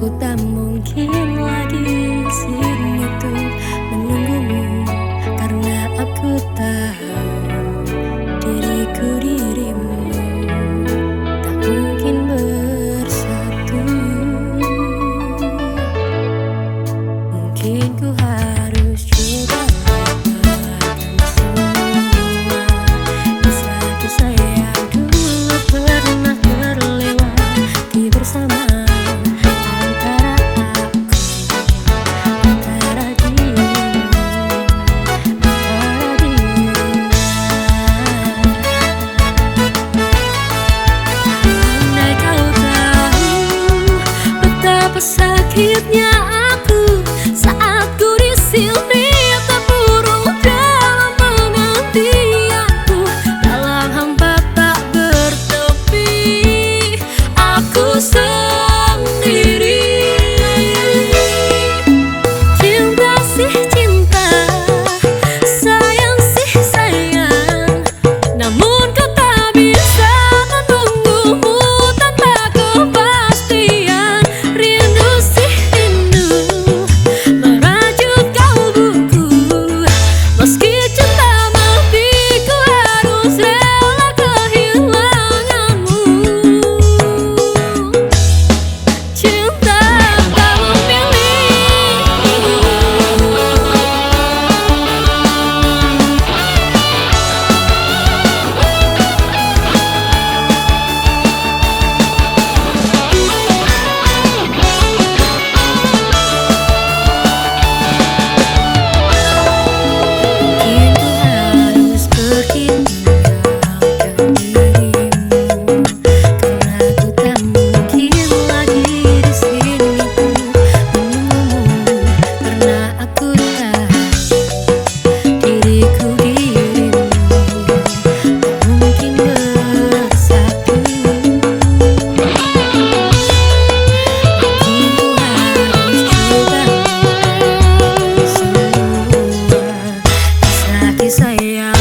escutamos. Sakitnya Aquí soy yo.